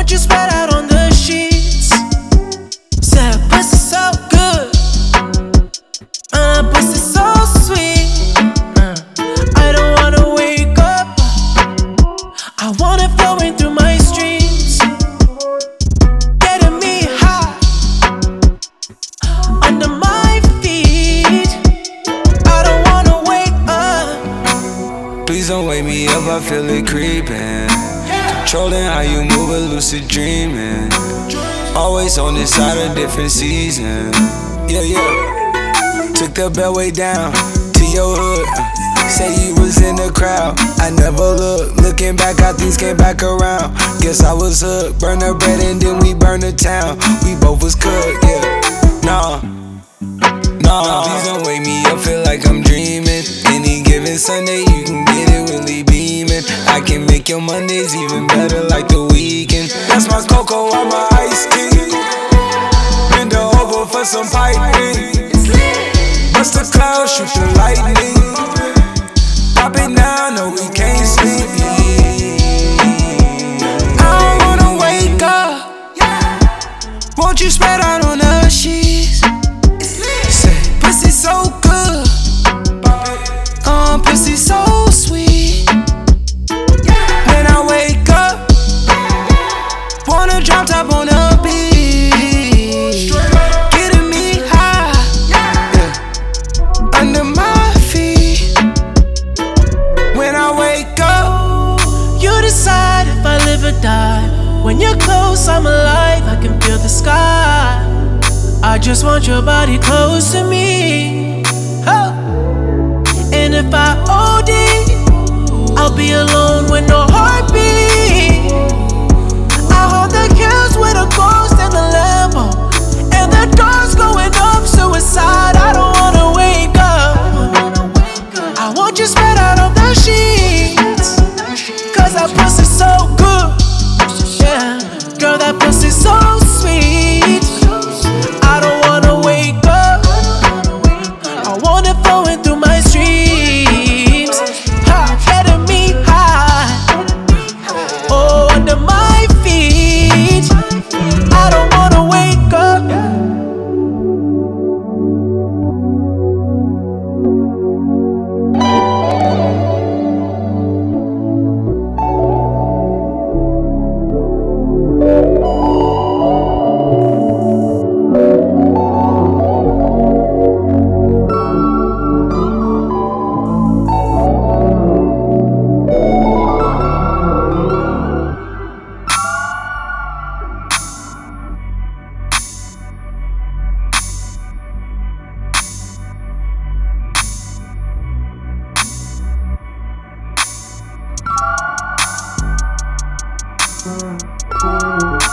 want you spread out on the sheets. Said pussy so good, uh, and her pussy so sweet. Uh, I don't wanna wake up. I want it flowing through my streams, getting me high under my feet. I don't wanna wake up. Please don't wake me up. I feel it creeping. Controlling how you move, a lucid dreaming. Always on this side of different season. Yeah, yeah. Took the beltway down to your hood. Say you was in the crowd. I never looked. Looking back, how things came back around. Guess I was hooked. Burn the bread and then we burn the town. We both was cooked, yeah. Nah. Nah, please don't wake me up, feel like I'm dreaming. Any given Sunday, you your Mondays even better like the weekend. That's my cocoa, I'm my ice king. Bend over for some piping. Bust the clouds, shoot the lightning. Pop it now, no, we can't sleep. I don't wanna wake up. Won't you spread out die. When you're close, I'm alive. I can feel the sky. I just want your body close to me. Oh. And if I OD, I'll be alone with no heartbeat. I hold the kills with a ghost in the Lambo. And the doors going up, suicide. I don't wanna wake up. I want you spread out on the sheets. Cause that pussy Música